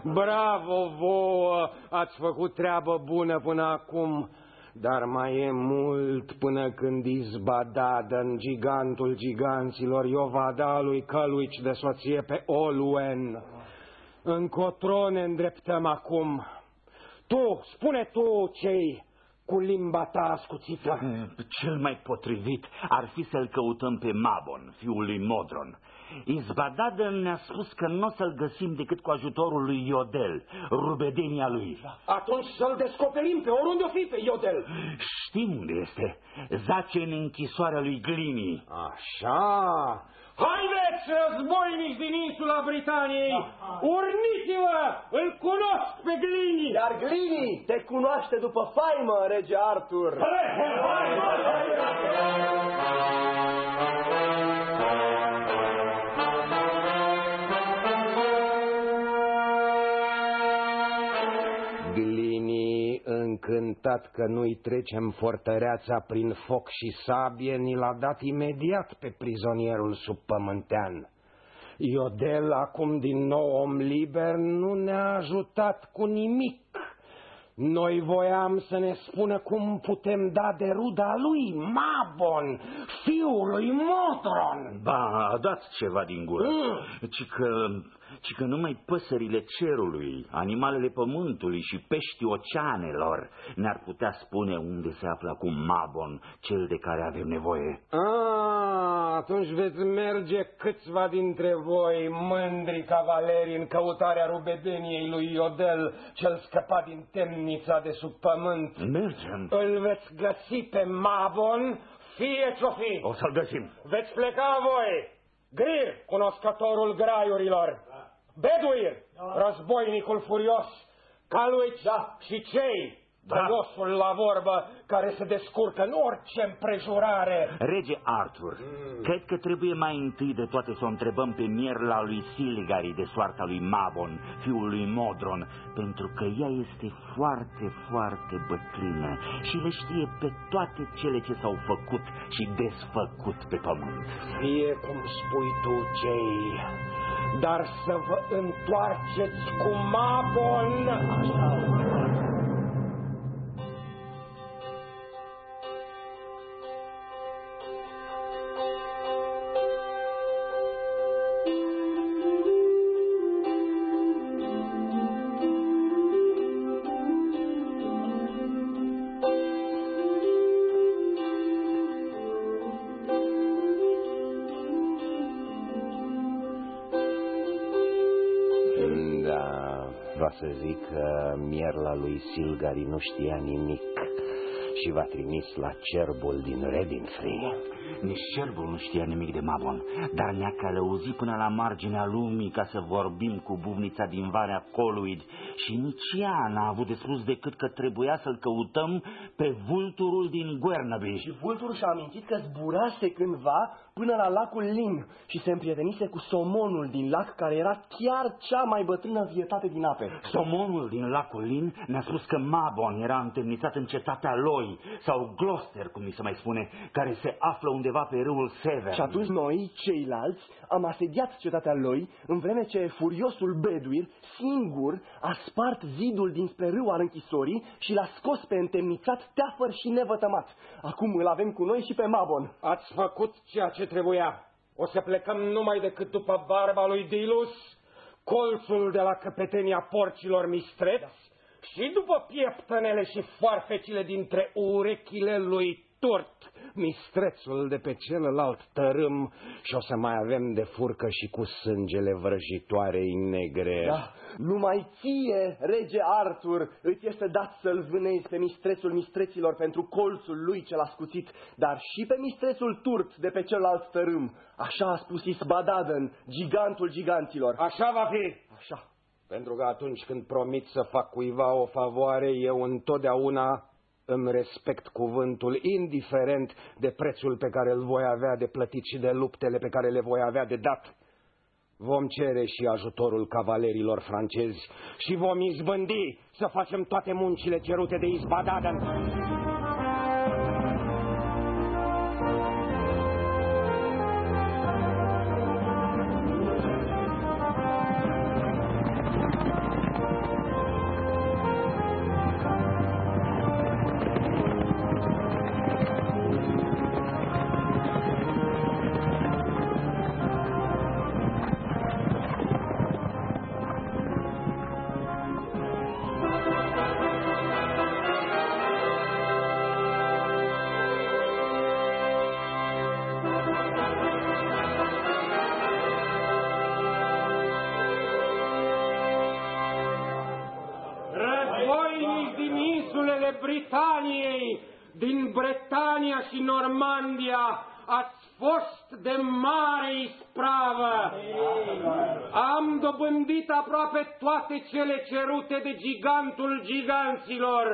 Speaker 5: Bravo vouă, ați făcut treabă bună până acum, dar mai e mult până când izbadadă în gigantul giganților Iovada lui Căluici de soție pe Oluen. Încotro ne îndreptăm acum. Tu, spune tu cei cu limba ta ascuțită.
Speaker 6: Cel mai potrivit ar fi să-l căutăm pe Mabon, fiul lui Modron. Izbadaden ne-a spus că nu o să-l găsim decât cu ajutorul lui Iodel, rubedenia lui.
Speaker 5: Atunci să-l descoperim pe oriunde o fi pe Iodel.
Speaker 6: Știm unde este. Zace în închisoarea lui Glini.
Speaker 5: Așa. Haideți, războinici din insula Britaniei! Urniți-vă! Îl cunosc pe Glini!
Speaker 3: Iar Glini te cunoaște după faimă, rege Artur.
Speaker 5: Glini, încântat că nu-i trecem fortăreața prin foc și sabie, ni l-a dat imediat pe prizonierul subpământean. Iodel, acum din nou om liber, nu ne-a ajutat cu nimic. Noi voiam să ne spună cum putem da de ruda lui, Mabon, fiul lui Motron.
Speaker 6: Ba, a dat ceva din gură.
Speaker 5: Mm.
Speaker 6: Ci că, ci că numai păsările cerului, animalele pământului și peștii oceanelor ne-ar putea spune unde se află acum Mabon, cel de care avem nevoie.
Speaker 5: Ah, atunci veți merge câțiva dintre voi, mândri cavaleri, în căutarea rubedeniei lui Iodel, cel scăpat din temnița de sub pământ.
Speaker 6: Mergem.
Speaker 5: Îl veți găsi pe Mabon, fie ce-o fi.
Speaker 6: O să-l găsim.
Speaker 5: Veți pleca voi, Grir, cunoscătorul graiurilor, Beduir, războinicul furios, Caluici
Speaker 3: Da.
Speaker 5: și cei,
Speaker 6: Da.
Speaker 5: da. la vorbă, care se descurcă în orice împrejurare.
Speaker 6: Rege Arthur, cred că trebuie mai întâi de toate să o întrebăm pe mierla lui Silgari de soarta lui Mabon, fiul lui Modron, pentru că ea este foarte, foarte bătrână și le știe pe toate cele ce s-au făcut și desfăcut pe pământ.
Speaker 5: Fie cum spui tu, cei, dar să vă întoarceți cu Mabon.
Speaker 13: Va să zic că mierla lui Silgari nu știa nimic și v-a trimis la cerbul din Redinfree.
Speaker 6: Nici cerbul nu știa nimic de Mabon, dar ne-a călăuzit până la marginea lumii ca să vorbim cu buvnița din Varea Coluid și nici ea n-a avut de spus decât că trebuia să-l căutăm pe vulturul din Guernaby.
Speaker 3: Și vulturul și-a amintit că zburase cândva până la lacul Lin și se împrietenise cu somonul din lac, care era chiar cea mai bătrână vietate din ape.
Speaker 6: Somonul din lacul Lin ne-a spus că Mabon era întemnițat în cetatea Loi, sau Gloucester, cum mi se mai spune, care se află undeva pe râul Sever.
Speaker 3: Și atunci noi, ceilalți, am asediat cetatea Loi, în vreme ce furiosul Beduir, singur, a spart zidul dinspre râu al închisorii și l-a scos pe întemnițat teafăr și nevătămat. Acum îl avem cu noi și pe Mabon.
Speaker 5: Ați făcut ceea ce trebuia. O să plecăm numai decât după barba lui Dilus, colțul de la căpetenia porcilor mistreți da. și după pieptănele și foarfecile dintre urechile lui Turt, mistrețul de pe celălalt tărâm și o să mai avem de furcă și cu sângele vrăjitoarei negre.
Speaker 3: Da, numai ție, rege Artur, îți este dat să-l vânezi pe mistrețul mistreților pentru colțul lui cel ascuțit, dar și pe mistrețul Turt de pe celălalt tărâm. Așa a spus Isbadaden, gigantul giganților.
Speaker 5: Așa va fi.
Speaker 3: Așa.
Speaker 5: Pentru că atunci când promit să fac cuiva o favoare, eu întotdeauna îmi respect cuvântul, indiferent de prețul pe care îl voi avea de plătit și de luptele pe care le voi avea de dat. Vom cere și ajutorul cavalerilor francezi și vom izbândi să facem toate muncile cerute de Isbadaden. Cerute de gigantul giganților,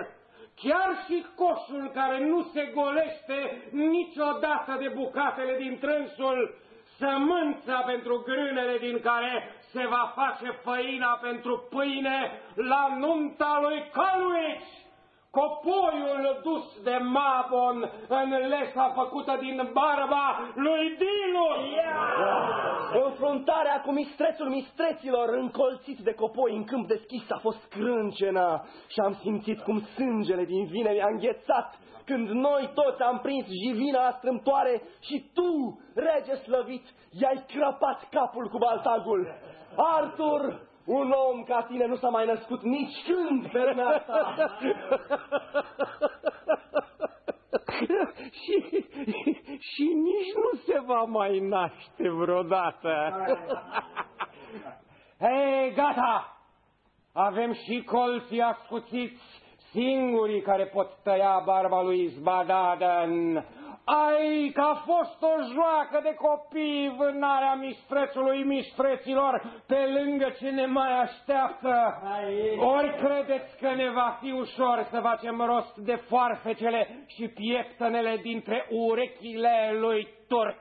Speaker 5: chiar și coșul care nu se golește niciodată de bucatele din trânsul, sămânța pentru grânele din care se va face făina pentru pâine la nunta lui Caluici copoiul dus de Mabon în lesa făcută din barba lui Dinu.
Speaker 3: Yeah! Confruntarea cu mistrețul mistreților încolțit de copoi în câmp deschis a fost crâncenă și am simțit cum sângele din vine mi-a înghețat când noi toți am prins jivina strâmtoare și tu, rege slăvit, i-ai crăpat capul cu baltagul. Artur, un om ca tine nu s-a mai născut nici când pe asta.
Speaker 5: și, și nici nu se va mai naște vreodată. Hei, gata! Avem și colții ascuțiți, singurii care pot tăia barba lui Zbadadan. Ai, că a fost o joacă de copii vânarea mistrețului mistreților pe lângă ce ne mai așteaptă. Ori credeți că ne va fi ușor să facem rost de foarfecele și pieptănele dintre urechile lui Tort?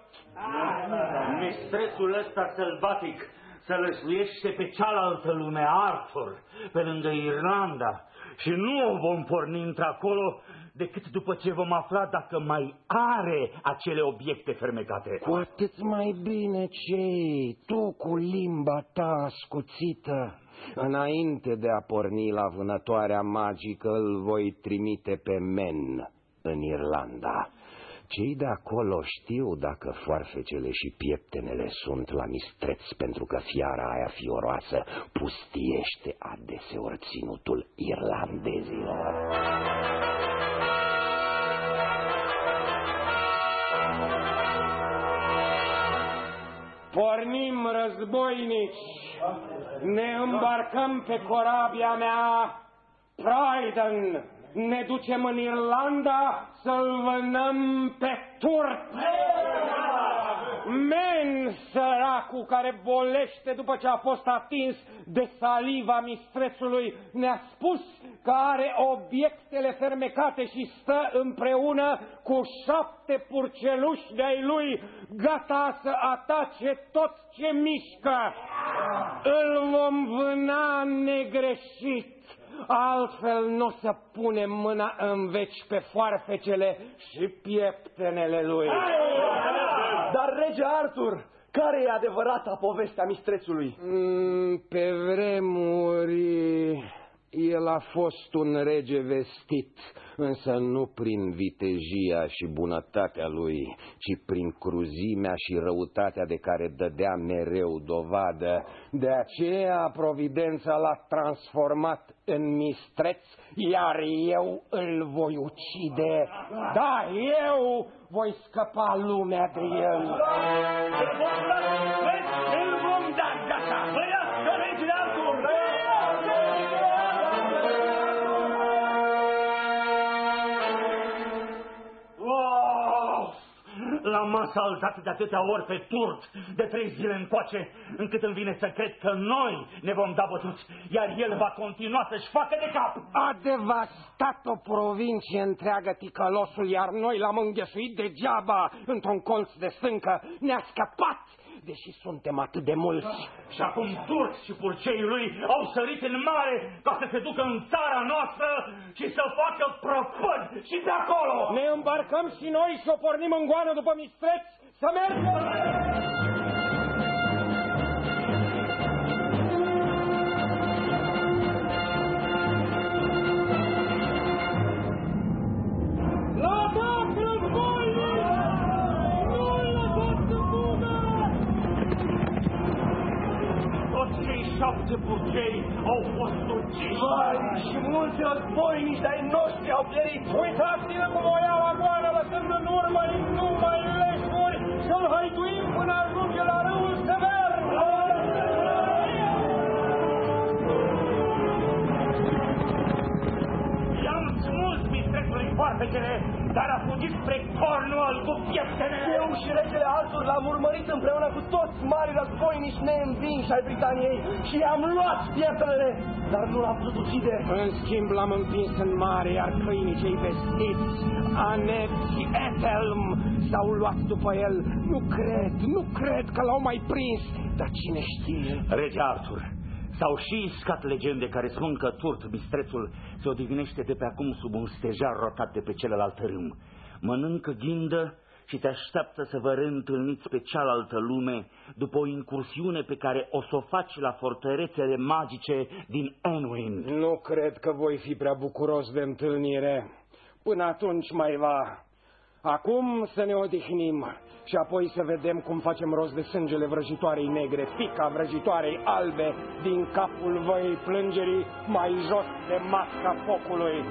Speaker 6: Mistrețul ăsta sălbatic să lăsluiește pe cealaltă lume, Arthur, pe lângă Irlanda, și nu o vom porni într-acolo decât după ce vom afla dacă mai are acele obiecte fermecate.
Speaker 5: Cu atât mai bine cei, tu cu limba ta ascuțită. Înainte de a porni la vânătoarea magică, îl voi trimite pe Men în Irlanda. Cei de acolo știu dacă foarfecele și pieptenele sunt la mistreț pentru că fiara aia fioroasă pustiește adeseori ținutul irlandezilor. Pornim războinici! ne îmbarcăm pe corabia mea Pryden, ne ducem în Irlanda să-l vânăm pe turc. Men săracul care bolește după ce a fost atins de saliva mistrețului ne-a spus că are obiectele fermecate și stă împreună cu șapte purceluși de-ai lui, gata să atace tot ce mișcă. Îl vom vâna negreșit altfel nu o să punem mâna în veci pe foarfecele și pieptenele lui.
Speaker 3: Dar, rege Arthur, care e adevărata povestea mistrețului?
Speaker 5: Mm, pe vremuri el a fost un rege vestit, însă nu prin vitejia și bunătatea lui, ci prin cruzimea și răutatea de care dădea mereu dovadă. De aceea providența l-a transformat în mistreț, iar eu îl voi ucide. Da, eu voi scăpa lumea de el.
Speaker 11: Îl vom da, gata, băiască regele L-am asaltat de atâtea ori pe turt de trei zile încoace, încât îmi vine să cred că noi ne vom da bătuți, iar el va continua să-și facă de cap.
Speaker 5: A devastat o provincie întreagă ticălosul, iar noi l-am înghesuit degeaba într-un colț de stâncă. Ne-a scăpat deși suntem atât de mulți.
Speaker 11: Și acum turci și purcei lui au sărit în mare ca să se ducă în țara noastră și să facă prăpăd și pe acolo.
Speaker 5: Ne îmbarcăm și noi și o pornim în goană după mistreț să mergem!
Speaker 11: Au fost uciși.
Speaker 3: Vai, și mulți războinici de-ai noștri au pierit.
Speaker 5: Uitați-vă cum o iau agoană, lăsând în urmă numai leșuri să-l hăituim până ajunge la râul sever!
Speaker 11: I-am smuls mistrețului foarfecele, dar a fugit spre Cornwall cu pieptene.
Speaker 3: Eu și regele Arthur l-am urmărit împreună cu toți mari războinici neînvinși ai Britaniei și i-am luat pieptele, dar nu l-am putut ucide.
Speaker 5: În schimb l-am împins în mare, iar câinii cei vestiți, Anet și Ethelm, s-au luat după el. Nu cred, nu cred că l-au mai prins, dar cine știe?
Speaker 6: Rege Arthur, s-au și iscat legende care spun că Turt, mistrețul, se odihnește de pe acum sub un stejar rotat de pe celălalt râm. Mănâncă ghindă și te așteaptă să vă reîntâlniți pe cealaltă lume după o incursiune pe care o să o faci la fortărețele magice din Anwin.
Speaker 5: Nu cred că voi fi prea bucuros de întâlnire. Până atunci mai va. Acum să ne odihnim și apoi să vedem cum facem rost de sângele vrăjitoarei negre, fica vrăjitoarei albe din capul văii plângerii mai jos de masca focului.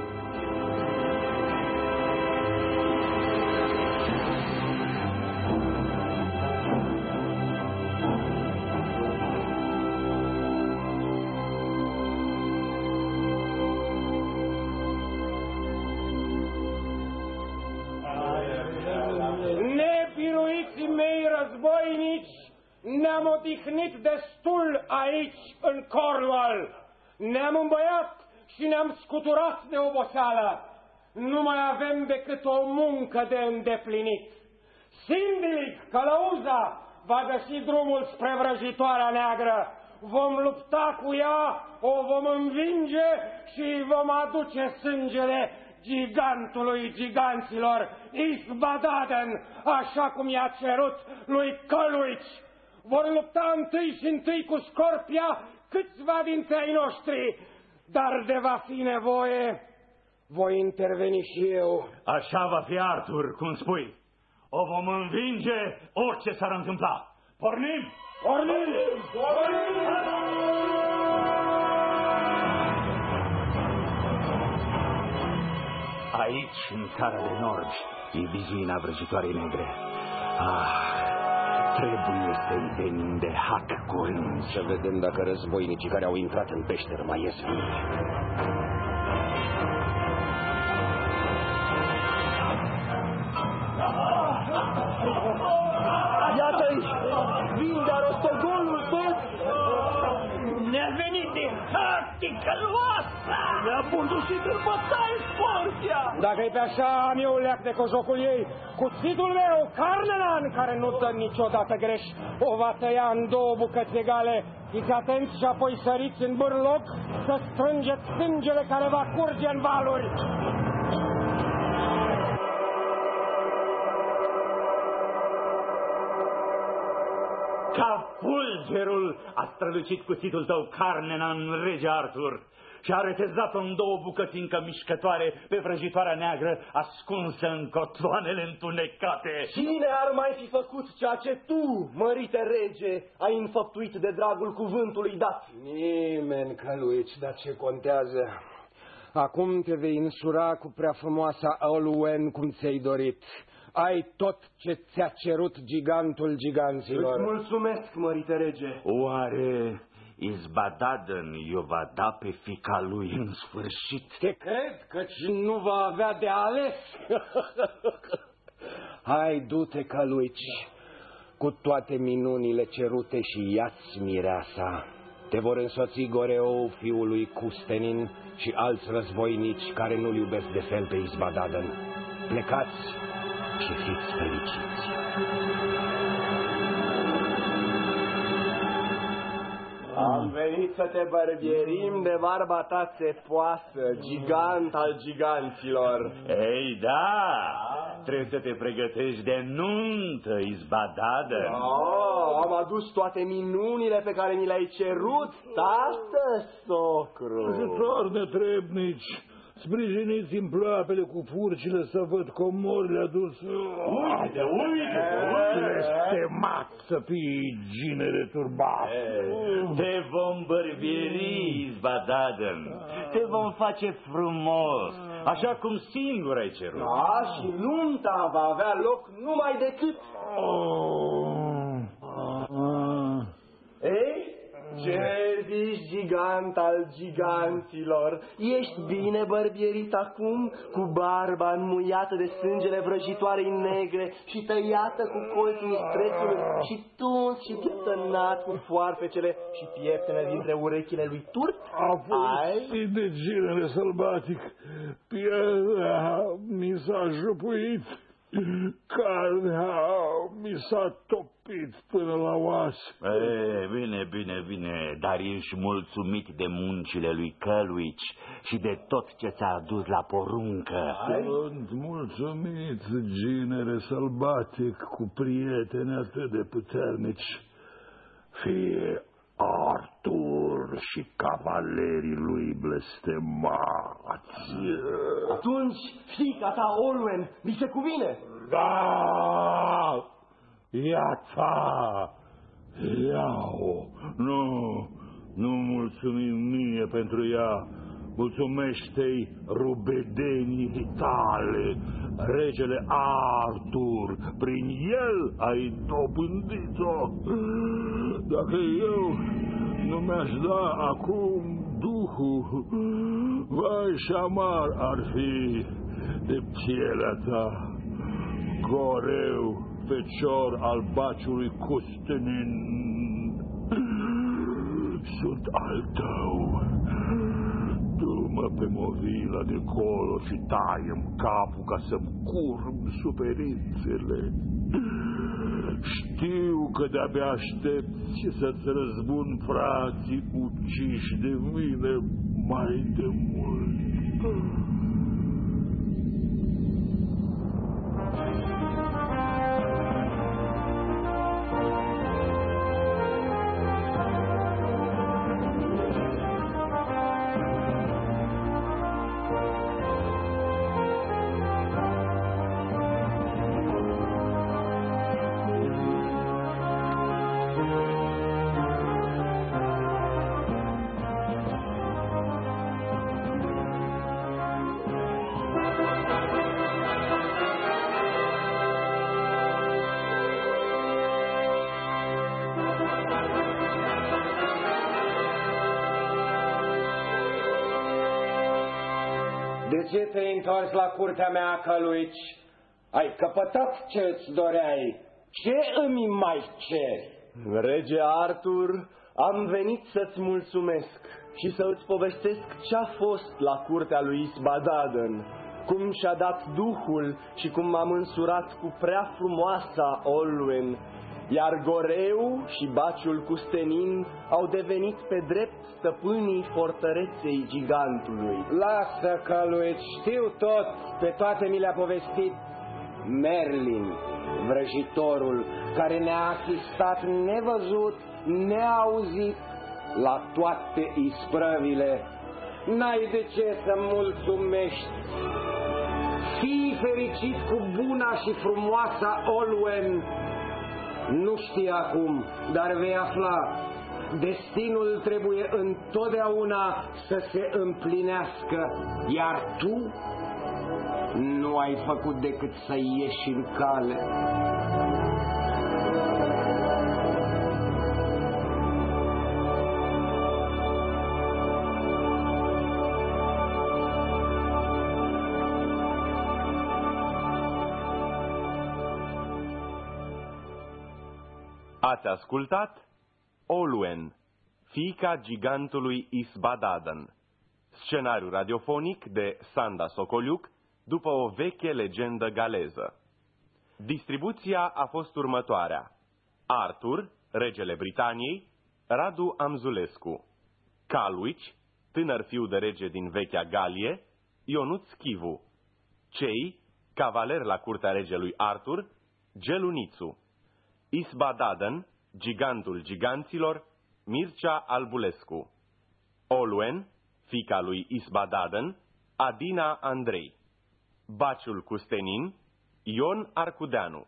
Speaker 5: Războinici, ne-am odihnit destul aici, în Cornwall. Ne-am îmbăiat și ne-am scuturat de oboseală. Nu mai avem decât o muncă de îndeplinit. Sindilic, călăuza, va găsi drumul spre vrăjitoarea neagră. Vom lupta cu ea, o vom învinge și vom aduce sângele gigantului giganților, Isbadaden, așa cum i-a cerut lui Căluici. Vor lupta întâi și întâi cu Scorpia câțiva dintre ai noștri, dar de va fi nevoie, voi interveni și eu.
Speaker 11: Așa va fi Arthur, cum spui. O vom învinge orice s-ar întâmpla. Pornim!
Speaker 5: Pornim!
Speaker 6: Aici, în țara de nord, e vizuina vrăjitoarei negre. Ah,
Speaker 13: Trebuie să-i venim de hac curând. Să vedem dacă războinicii care au intrat în peșteră mai ies vii.
Speaker 12: Ne-a
Speaker 3: bundușit în bătaie Scorpia!
Speaker 5: Dacă-i pe așa, am eu leac de cojocul ei. Cuțitul meu, Carnelan, care nu dă niciodată greș, o va tăia în două bucăți egale. Fiți atenți și apoi săriți în bârloc să strângeți sângele care va curge în valuri.
Speaker 6: Ca fulgerul a strălucit cuțitul tău, Carnena, în rege Artur și a retezat-o în două bucăți încă mișcătoare pe vrăjitoarea neagră, ascunsă în cotloanele întunecate.
Speaker 3: Cine ar mai fi făcut ceea ce tu, mărite rege, ai înfăptuit de dragul cuvântului dat?
Speaker 13: Nimeni, căluici, dar ce contează? Acum te vei însura cu prea frumoasa Oluen cum ți-ai dorit. Ai tot ce ți-a cerut gigantul giganților.
Speaker 3: Îți mulțumesc, mărite rege.
Speaker 6: Oare Izbadaden i-o va da pe fica lui în sfârșit?
Speaker 13: Te cred căci nu va avea de ales. Hai, du-te, căluici, cu toate minunile cerute și ia-ți mireasa. Te vor însoți Goreou, fiul lui Custenin și alți războinici care nu-l iubesc de fel pe Izbadaden. Plecați și fiți fericiți.
Speaker 3: Am venit să te bărbierim de barba ta țepoasă, gigant al giganților.
Speaker 6: Ei, da, trebuie să te pregătești de nuntă, Izbadaden.
Speaker 3: Oh, am adus toate minunile pe care mi le-ai cerut, tată, socru.
Speaker 10: Ajutor de trebnici, sprijiniți-mi ploapele cu furcile să văd comorile aduse.
Speaker 6: Uite, uite,
Speaker 10: Blestemat să fii ginere turbat.
Speaker 6: Te vom bărbieri, Izbadaden. Te vom face frumos, așa cum singur ai cerut.
Speaker 3: Da, și nunta va avea loc numai decât...
Speaker 10: Oh.
Speaker 3: Ei, ce zici, gigant al giganților? Ești bine bărbierit acum, cu barba înmuiată de sângele vrăjitoarei negre și tăiată cu colțul mistrețului și tuns și pieptănat cu foarfecele și pieptele dintre urechile lui Turt?
Speaker 10: A fost de ginere sălbatic. Pielea mi s-a jupuit. Carnea mi s-a topit până la oas.
Speaker 6: E, bine, bine, bine, dar ești mulțumit de muncile lui Căluici și de tot ce ți-a adus la poruncă.
Speaker 10: Sunt mulțumit, ginere sălbatic, cu prieteni atât de puternici. Fie Artur și cavalerii lui blestemați.
Speaker 3: Atunci, fica ta, Olwen, mi se cuvine.
Speaker 10: Da! Ia ta! Ia-o!
Speaker 6: Nu, nu mulțumim mie pentru ea. Mulțumește-i rubedenii tale, regele Artur, prin el ai dobândit-o.
Speaker 10: Dacă eu nu mi-aș da acum Duhul, vai și șamar ar fi de pielea ta, goreu, fecior al baciului Custenin. Sunt al tău. Du-mă pe movila de colo și taie-mi capul ca să-mi curm suferințele. Știu că de-abia aștepți să-ți răzbun frații uciși de mine mai de mult.
Speaker 5: Întors la curtea mea, căluici? Ai căpătat ce îți doreai. Ce îmi mai ceri?
Speaker 3: Rege Artur, am venit să-ți mulțumesc și să îți povestesc ce-a fost la curtea lui Isbadaden, cum și-a dat duhul și cum m-am însurat cu prea frumoasa Olwen, iar Goreu și baciul Custenin au devenit pe drept stăpânii fortăreței gigantului.
Speaker 5: Lasă, căluici, știu tot, pe toate mi le-a povestit Merlin, vrăjitorul, care ne-a asistat nevăzut, neauzit la toate isprăvile. N-ai de ce să mulțumești. Fii fericit cu buna și frumoasa Olwen. Nu știi acum, dar vei afla. Destinul trebuie întotdeauna să se împlinească, iar tu nu ai făcut decât să ieși în cale.
Speaker 1: Ați ascultat Oluen, fiica gigantului Isbadadan, scenariu radiofonic de Sanda Socoliuc, după o veche legendă galeză. Distribuția a fost următoarea. Arthur, regele Britaniei, Radu Amzulescu, Calwici, tânăr fiu de rege din vechea Galie, Ionut Schivu, cei, cavaler la curtea regelui Arthur, Gelunițu, Isbadaden, gigantul giganților, Mircea Albulescu, Oluen, fica lui Isbadaden, Adina Andrei. Baciul Custenin, Ion Arcudeanu,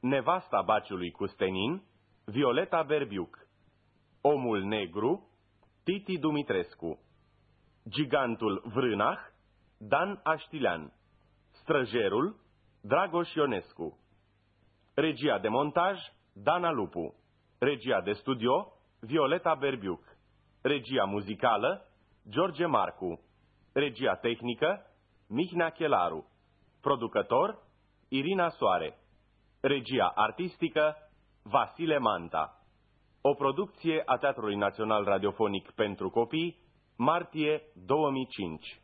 Speaker 1: nevasta baciului Custenin, Violeta Berbiuc, Omul Negru, Titi Dumitrescu, Gigantul Vrânah, Dan Aștilean, Străjerul, Dragoș Ionescu, Regia de montaj, Dana Lupu, Regia de studio, Violeta Berbiuc, Regia muzicală, George Marcu, Regia tehnică, Mihnea Chelaru. Producător, Irina Soare. Regia artistică, Vasile Manta. O producție a Teatrului Național Radiofonic pentru Copii, martie 2005.